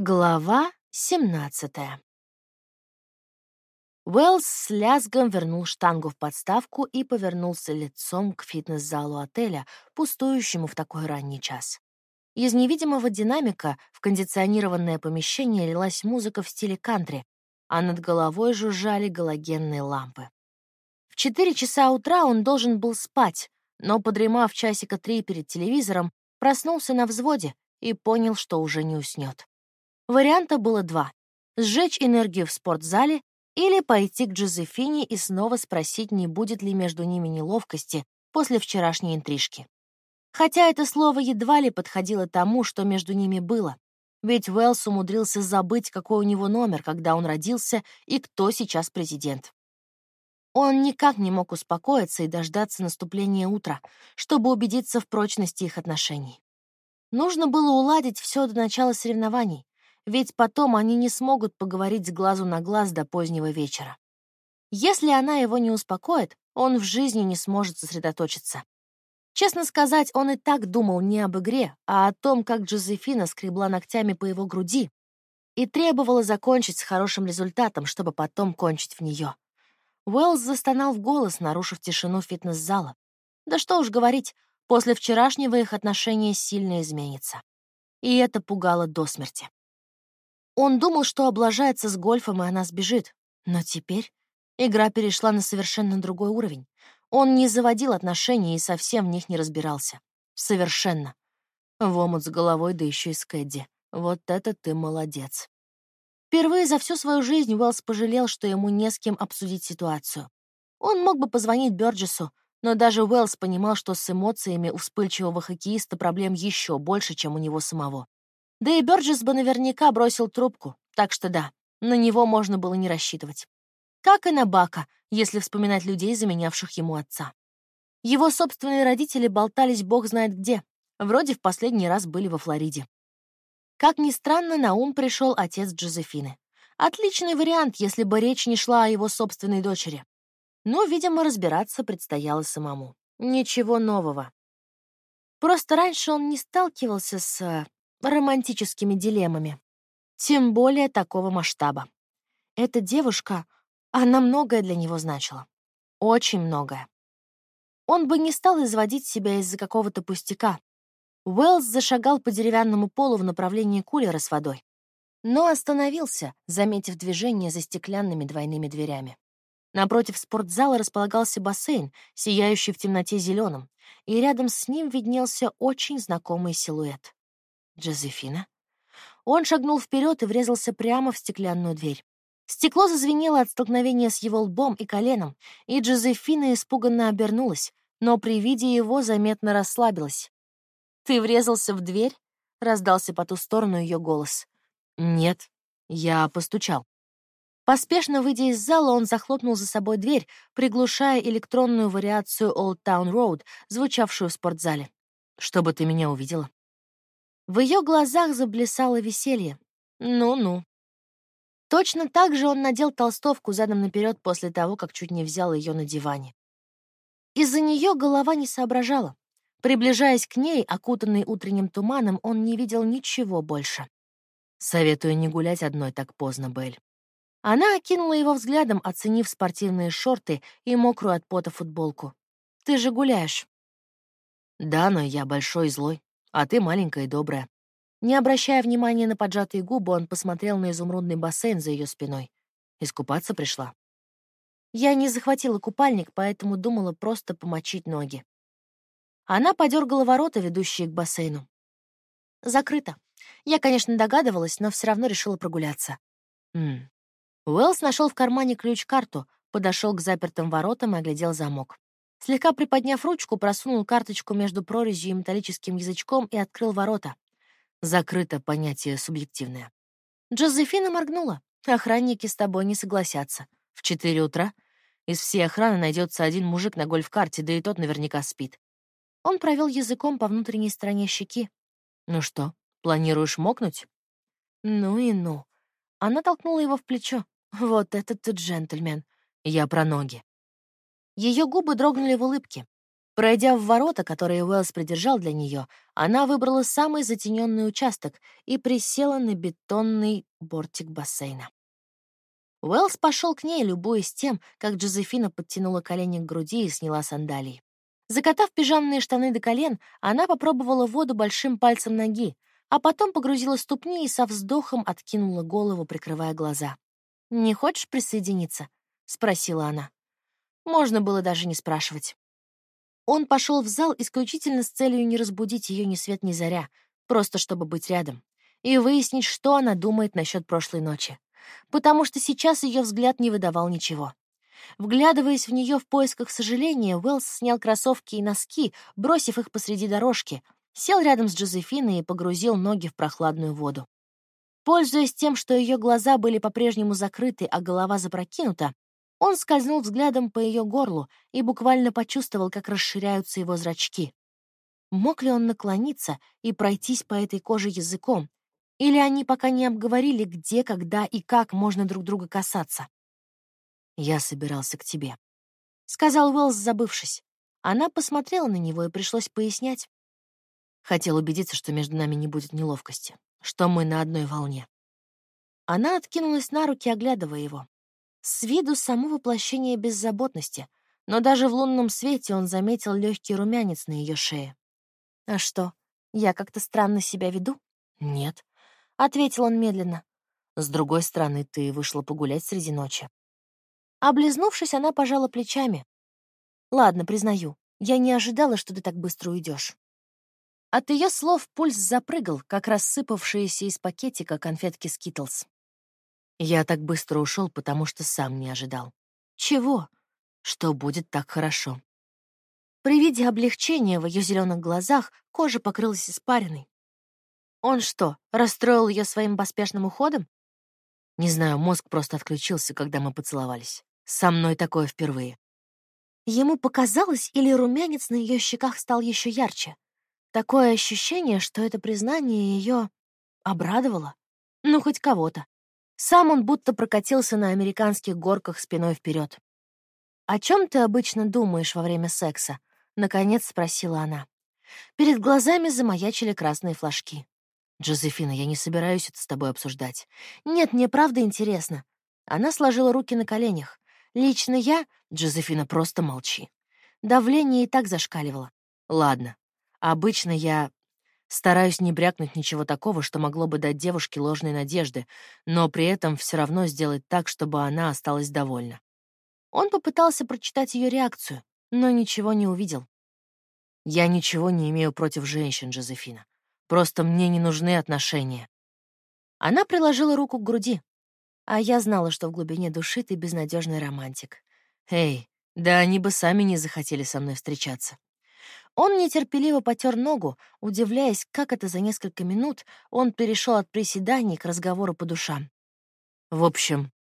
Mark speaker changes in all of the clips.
Speaker 1: Глава 17 Уэллс с лязгом вернул штангу в подставку и повернулся лицом к фитнес-залу отеля, пустующему в такой ранний час. Из невидимого динамика в кондиционированное помещение лилась музыка в стиле кантри, а над головой жужжали галогенные лампы. В четыре часа утра он должен был спать, но, подремав часика три перед телевизором, проснулся на взводе и понял, что уже не уснет. Варианта было два — сжечь энергию в спортзале или пойти к Джозефине и снова спросить, не будет ли между ними неловкости после вчерашней интрижки. Хотя это слово едва ли подходило тому, что между ними было, ведь Уэллс умудрился забыть, какой у него номер, когда он родился и кто сейчас президент. Он никак не мог успокоиться и дождаться наступления утра, чтобы убедиться в прочности их отношений. Нужно было уладить все до начала соревнований, ведь потом они не смогут поговорить с глазу на глаз до позднего вечера. Если она его не успокоит, он в жизни не сможет сосредоточиться. Честно сказать, он и так думал не об игре, а о том, как Джозефина скребла ногтями по его груди и требовала закончить с хорошим результатом, чтобы потом кончить в нее. Уэллс застонал в голос, нарушив тишину фитнес-зала. Да что уж говорить, после вчерашнего их отношения сильно изменится. И это пугало до смерти. Он думал, что облажается с гольфом, и она сбежит. Но теперь игра перешла на совершенно другой уровень. Он не заводил отношений и совсем в них не разбирался. Совершенно. В омут с головой, да еще и с Кэдди. Вот это ты молодец. Впервые за всю свою жизнь Уэллс пожалел, что ему не с кем обсудить ситуацию. Он мог бы позвонить Бёрджесу, но даже Уэллс понимал, что с эмоциями у вспыльчивого хоккеиста проблем еще больше, чем у него самого. Да и Бёрджес бы наверняка бросил трубку, так что да, на него можно было не рассчитывать. Как и на Бака, если вспоминать людей, заменявших ему отца. Его собственные родители болтались бог знает где, вроде в последний раз были во Флориде. Как ни странно, на ум пришел отец Джозефины. Отличный вариант, если бы речь не шла о его собственной дочери. Но, видимо, разбираться предстояло самому. Ничего нового. Просто раньше он не сталкивался с э, романтическими дилеммами. Тем более такого масштаба. Эта девушка, она многое для него значила. Очень многое. Он бы не стал изводить себя из-за какого-то пустяка. Уэллс зашагал по деревянному полу в направлении кулера с водой. Но остановился, заметив движение за стеклянными двойными дверями. Напротив спортзала располагался бассейн, сияющий в темноте зеленым, и рядом с ним виднелся очень знакомый силуэт. Джозефина? Он шагнул вперед и врезался прямо в стеклянную дверь. Стекло зазвенело от столкновения с его лбом и коленом, и Джозефина испуганно обернулась, но при виде его заметно расслабилась. «Ты врезался в дверь?» — раздался по ту сторону ее голос. «Нет, я постучал». Поспешно выйдя из зала, он захлопнул за собой дверь, приглушая электронную вариацию Old Town Road, звучавшую в спортзале. «Чтобы ты меня увидела». В ее глазах заплясало веселье. Ну-ну. Точно так же он надел толстовку задом наперед после того, как чуть не взял ее на диване. Из-за нее голова не соображала. Приближаясь к ней, окутанный утренним туманом, он не видел ничего больше. «Советую не гулять одной так поздно, Белль». Она окинула его взглядом, оценив спортивные шорты и мокрую от пота футболку. «Ты же гуляешь». «Да, но я большой и злой а ты маленькая и добрая». Не обращая внимания на поджатые губы, он посмотрел на изумрудный бассейн за ее спиной. Искупаться пришла. Я не захватила купальник, поэтому думала просто помочить ноги. Она подергала ворота, ведущие к бассейну. Закрыто. Я, конечно, догадывалась, но все равно решила прогуляться. М. Уэллс нашел в кармане ключ-карту, подошел к запертым воротам и оглядел замок. Слегка приподняв ручку, просунул карточку между прорезью и металлическим язычком и открыл ворота. Закрыто понятие субъективное. Джозефина моргнула. Охранники с тобой не согласятся. В четыре утра из всей охраны найдется один мужик на гольф-карте, да и тот наверняка спит. Он провел языком по внутренней стороне щеки. «Ну что, планируешь мокнуть?» «Ну и ну». Она толкнула его в плечо. «Вот этот ты джентльмен. Я про ноги». Ее губы дрогнули в улыбке. Пройдя в ворота, которые Уэллс придержал для нее, она выбрала самый затененный участок и присела на бетонный бортик бассейна. Уэллс пошел к ней, любуясь тем, как Джозефина подтянула колени к груди и сняла сандалии. Закатав пижамные штаны до колен, она попробовала воду большим пальцем ноги, а потом погрузила ступни и со вздохом откинула голову, прикрывая глаза. «Не хочешь присоединиться?» — спросила она. Можно было даже не спрашивать. Он пошел в зал исключительно с целью не разбудить ее ни свет ни заря, просто чтобы быть рядом, и выяснить, что она думает насчет прошлой ночи. Потому что сейчас ее взгляд не выдавал ничего. Вглядываясь в нее в поисках сожаления, Уэллс снял кроссовки и носки, бросив их посреди дорожки, сел рядом с Джозефиной и погрузил ноги в прохладную воду. Пользуясь тем, что ее глаза были по-прежнему закрыты, а голова запрокинута, он скользнул взглядом по ее горлу и буквально почувствовал, как расширяются его зрачки. Мог ли он наклониться и пройтись по этой коже языком? Или они пока не обговорили, где, когда и как можно друг друга касаться? «Я собирался к тебе», — сказал Уэллс, забывшись. Она посмотрела на него, и пришлось пояснять. Хотел убедиться, что между нами не будет неловкости, что мы на одной волне. Она откинулась на руки, оглядывая его. С виду само воплощение беззаботности, но даже в лунном свете он заметил легкий румянец на ее шее. «А что, я как-то странно себя веду?» «Нет», — ответил он медленно. «С другой стороны, ты вышла погулять среди ночи». Облизнувшись, она пожала плечами. «Ладно, признаю, я не ожидала, что ты так быстро уйдешь. От ее слов пульс запрыгал, как рассыпавшиеся из пакетика конфетки Skittles. Я так быстро ушел, потому что сам не ожидал. Чего? Что будет так хорошо. При виде облегчения в ее зеленых глазах кожа покрылась испариной. Он что, расстроил ее своим поспешным уходом? Не знаю, мозг просто отключился, когда мы поцеловались. Со мной такое впервые. Ему показалось, или румянец на ее щеках стал еще ярче. Такое ощущение, что это признание ее обрадовало. Ну, хоть кого-то. Сам он будто прокатился на американских горках спиной вперед. «О чем ты обычно думаешь во время секса?» — наконец спросила она. Перед глазами замаячили красные флажки. «Джозефина, я не собираюсь это с тобой обсуждать. Нет, мне правда интересно». Она сложила руки на коленях. «Лично я...» «Джозефина, просто молчи». Давление и так зашкаливало. «Ладно. Обычно я Стараюсь не брякнуть ничего такого, что могло бы дать девушке ложные надежды, но при этом все равно сделать так, чтобы она осталась довольна. Он попытался прочитать ее реакцию, но ничего не увидел. «Я ничего не имею против женщин, Джозефина. Просто мне не нужны отношения». Она приложила руку к груди, а я знала, что в глубине души ты безнадежный романтик. «Эй, да они бы сами не захотели со мной встречаться». Он нетерпеливо потер ногу, удивляясь, как это за несколько минут он перешел от приседаний к разговору по душам. «В общем,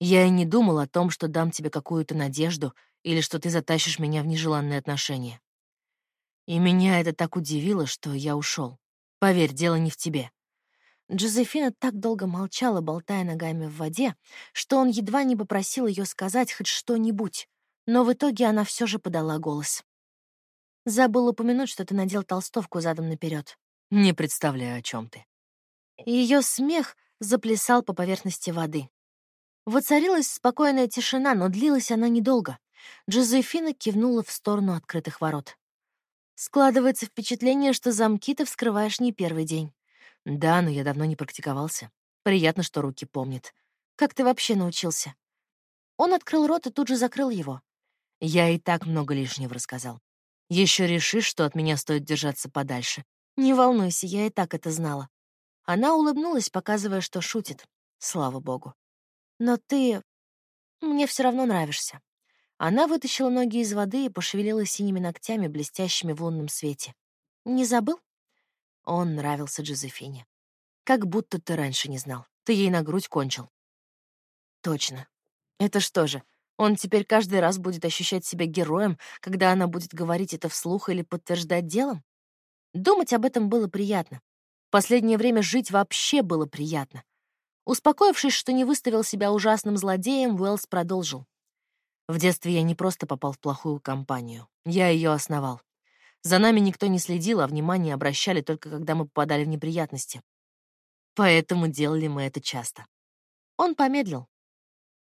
Speaker 1: я и не думал о том, что дам тебе какую-то надежду или что ты затащишь меня в нежеланные отношения. И меня это так удивило, что я ушел. Поверь, дело не в тебе». Джозефина так долго молчала, болтая ногами в воде, что он едва не попросил ее сказать хоть что-нибудь, но в итоге она все же подала голос. Забыл упомянуть, что ты надел толстовку задом наперед. Не представляю, о чем ты. Ее смех заплясал по поверхности воды. Воцарилась спокойная тишина, но длилась она недолго. Джозефина кивнула в сторону открытых ворот. Складывается впечатление, что замки ты вскрываешь не первый день. Да, но я давно не практиковался. Приятно, что руки помнят. Как ты вообще научился? Он открыл рот и тут же закрыл его. Я и так много лишнего рассказал. Еще решишь, что от меня стоит держаться подальше. Не волнуйся, я и так это знала. Она улыбнулась, показывая, что шутит. Слава богу. Но ты... Мне все равно нравишься. Она вытащила ноги из воды и пошевелила синими ногтями, блестящими в лунном свете. Не забыл? Он нравился Джозефине. Как будто ты раньше не знал. Ты ей на грудь кончил. Точно. Это что же, он теперь каждый раз будет ощущать себя героем, когда она будет говорить это вслух или подтверждать делом? Думать об этом было приятно. В последнее время жить вообще было приятно. Успокоившись, что не выставил себя ужасным злодеем, Уэллс продолжил. В детстве я не просто попал в плохую компанию. Я ее основал. За нами никто не следил, а внимание обращали только когда мы попадали в неприятности. Поэтому делали мы это часто. Он помедлил.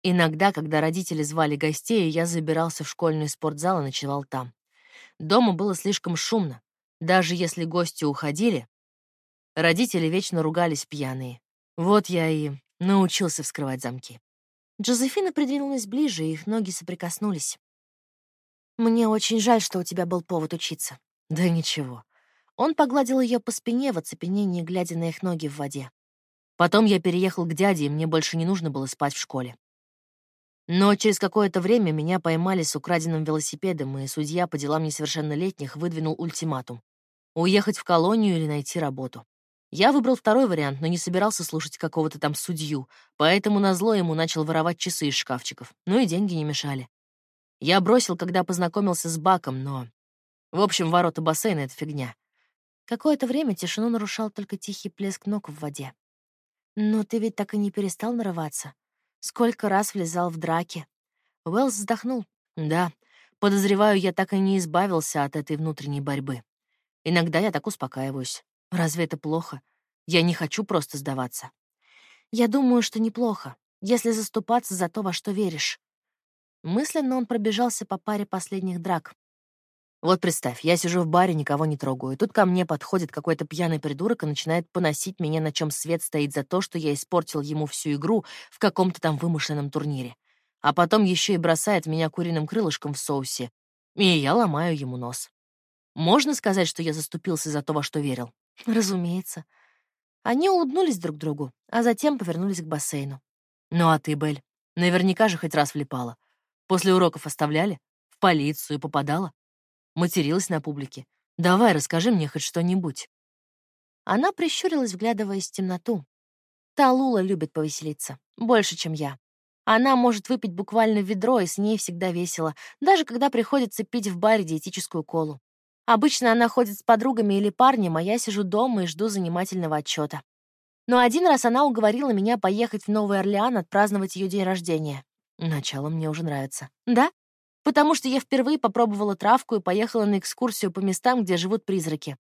Speaker 1: Иногда, когда родители звали гостей, я забирался в школьный спортзал и ночевал там. Дома было слишком шумно. Даже если гости уходили, родители вечно ругались пьяные. Вот я и научился вскрывать замки. Джозефина придвинулась ближе, и их ноги соприкоснулись. «Мне очень жаль, что у тебя был повод учиться». «Да ничего». Он погладил ее по спине в оцепенении, глядя на их ноги в воде. Потом я переехал к дяде, и мне больше не нужно было спать в школе. Но через какое-то время меня поймали с украденным велосипедом, и судья по делам несовершеннолетних выдвинул ультиматум — уехать в колонию или найти работу. Я выбрал второй вариант, но не собирался слушать какого-то там судью, поэтому назло ему начал воровать часы из шкафчиков. Ну и деньги не мешали. Я бросил, когда познакомился с Баком, но... В общем, ворота бассейна — это фигня. Какое-то время тишину нарушал только тихий плеск ног в воде. «Но ты ведь так и не перестал нарываться. Сколько раз влезал в драки». Уэллс вздохнул. «Да, подозреваю, я так и не избавился от этой внутренней борьбы. Иногда я так успокаиваюсь. Разве это плохо? Я не хочу просто сдаваться. Я думаю, что неплохо, если заступаться за то, во что веришь. Мысленно он пробежался по паре последних драк. Вот представь, я сижу в баре, никого не трогаю. Тут ко мне подходит какой-то пьяный придурок и начинает поносить меня, на чем свет стоит за то, что я испортил ему всю игру в каком-то там вымышленном турнире. А потом еще и бросает меня куриным крылышком в соусе. И я ломаю ему нос. Можно сказать, что я заступился за то, во что верил? Разумеется. Они улыбнулись друг другу, а затем повернулись к бассейну. «Ну а ты, Бель, наверняка же хоть раз влипала. После уроков оставляли? В полицию попадала? Материлась на публике? Давай, расскажи мне хоть что-нибудь». Она прищурилась, вглядываясь в темноту. Та Лула любит повеселиться. Больше, чем я. Она может выпить буквально ведро, и с ней всегда весело, даже когда приходится пить в баре диетическую колу. Обычно она ходит с подругами или парнем, а я сижу дома и жду занимательного отчета. Но один раз она уговорила меня поехать в Новый Орлеан отпраздновать ее день рождения. Начало мне уже нравится. Да? Потому что я впервые попробовала травку и поехала на экскурсию по местам, где живут призраки.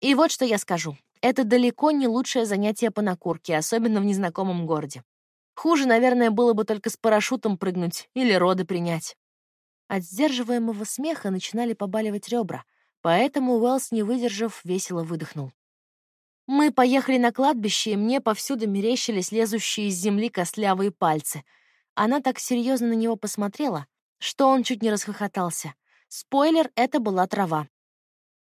Speaker 1: И вот что я скажу. Это далеко не лучшее занятие по накурке, особенно в незнакомом городе. Хуже, наверное, было бы только с парашютом прыгнуть или роды принять. От сдерживаемого смеха начинали побаливать ребра, Поэтому Уэллс, не выдержав, весело выдохнул. Мы поехали на кладбище, и мне повсюду мерещились лезущие из земли костлявые пальцы. Она так серьезно на него посмотрела, что он чуть не расхохотался. Спойлер — это была трава.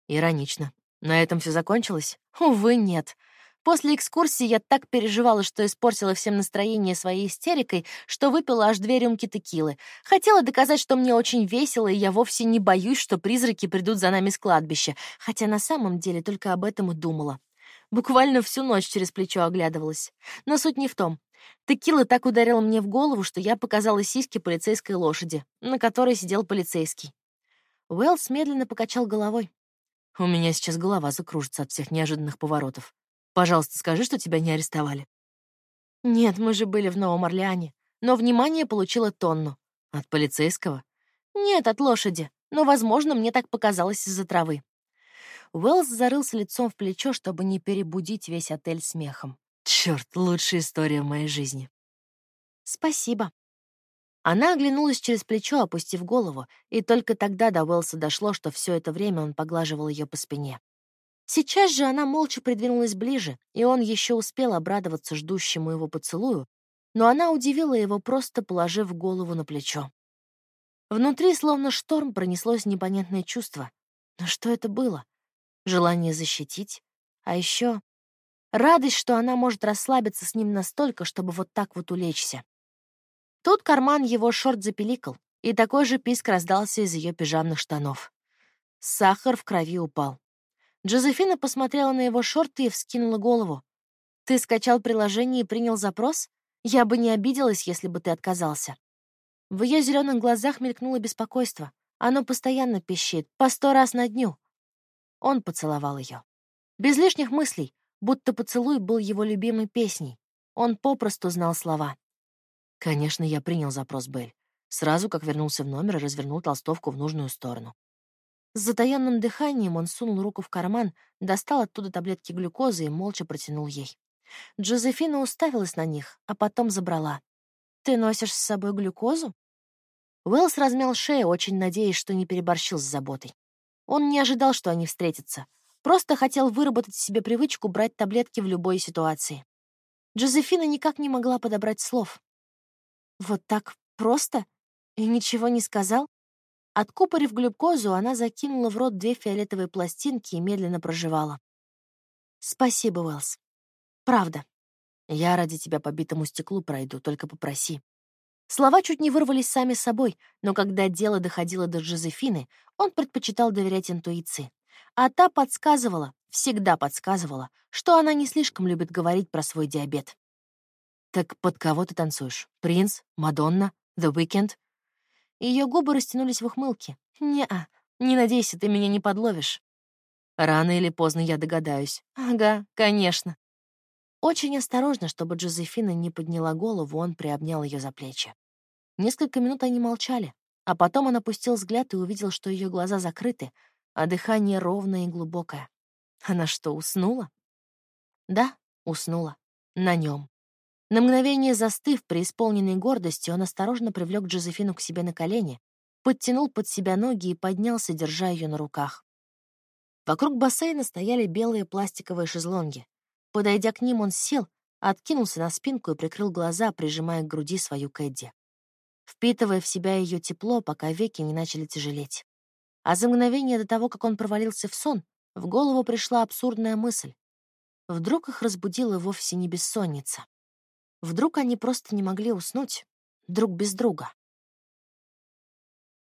Speaker 1: Иронично. На этом все закончилось? Увы, нет. После экскурсии я так переживала, что испортила всем настроение своей истерикой, что выпила аж две рюмки текилы. Хотела доказать, что мне очень весело, и я вовсе не боюсь, что призраки придут за нами с кладбища, хотя на самом деле только об этом и думала. Буквально всю ночь через плечо оглядывалась. Но суть не в том. Текила так ударила мне в голову, что я показала сиськи полицейской лошади, на которой сидел полицейский. Уэллс медленно покачал головой. У меня сейчас голова закружится от всех неожиданных поворотов. Пожалуйста, скажи, что тебя не арестовали». «Нет, мы же были в Новом Орлеане. Но внимание получила тонну». «От полицейского?» «Нет, от лошади. Но, возможно, мне так показалось из-за травы». Уэллс зарылся лицом в плечо, чтобы не перебудить весь отель смехом. Черт, лучшая история в моей жизни. Спасибо. Она оглянулась через плечо, опустив голову, и только тогда до Уэллса дошло, что все это время он поглаживал ее по спине. Сейчас же она молча придвинулась ближе, и он еще успел обрадоваться ждущему его поцелую, но она удивила его, просто положив голову на плечо. Внутри, словно шторм, пронеслось непонятное чувство. Но что это было? Желание защитить? А еще радость, что она может расслабиться с ним настолько, чтобы вот так вот улечься. Тут карман его шорт запеликал, и такой же писк раздался из ее пижамных штанов. Сахар в крови упал. Джозефина посмотрела на его шорты и вскинула голову. «Ты скачал приложение и принял запрос? Я бы не обиделась, если бы ты отказался». В ее зеленых глазах мелькнуло беспокойство. Оно постоянно пищит, по сто раз на дню. Он поцеловал ее. Без лишних мыслей, будто поцелуй был его любимой песней. Он попросту знал слова. «Конечно, я принял запрос, Белль. сразу как вернулся в номер развернул толстовку в нужную сторону. С затаённым дыханием он сунул руку в карман, достал оттуда таблетки глюкозы и молча протянул ей. Джозефина уставилась на них, а потом забрала. «Ты носишь с собой глюкозу?» Уэллс размял шею, очень надеясь, что не переборщил с заботой. Он не ожидал, что они встретятся. Просто хотел выработать себе привычку брать таблетки в любой ситуации. Джозефина никак не могла подобрать слов. «Вот так просто? И ничего не сказал?» Откупорив глюкозу, она закинула в рот две фиолетовые пластинки и медленно проживала. «Спасибо, Уэллс. Правда. Я ради тебя по битому стеклу пройду, только попроси. Слова чуть не вырвались сами собой, но когда дело доходило до Джозефины, он предпочитал доверять интуиции. А та подсказывала, всегда подсказывала, что она не слишком любит говорить про свой диабет. «Так под кого ты танцуешь? Принц? Мадонна? The Weeknd?» Ее губы растянулись в ухмылке. «Не-а, не надейся, ты меня не подловишь». «Рано или поздно я догадаюсь». «Ага, конечно». Очень осторожно, чтобы Джозефина не подняла голову, он приобнял ее за плечи. Несколько минут они молчали, а потом он опустил взгляд и увидел, что ее глаза закрыты, а дыхание ровное и глубокое. Она что, уснула? Да, уснула. На нем. На мгновение застыв, преисполненной гордостью, он осторожно привлек Джозефину к себе на колени, подтянул под себя ноги и поднялся, держа ее на руках. Вокруг бассейна стояли белые пластиковые шезлонги. Подойдя к ним, он сел, откинулся на спинку и прикрыл глаза, прижимая к груди свою Кэдди. Впитывая в себя ее тепло, пока веки не начали тяжелеть. А за мгновение до того, как он провалился в сон, в голову пришла абсурдная мысль. Вдруг их разбудила вовсе не бессонница. Вдруг они просто не могли уснуть друг без друга.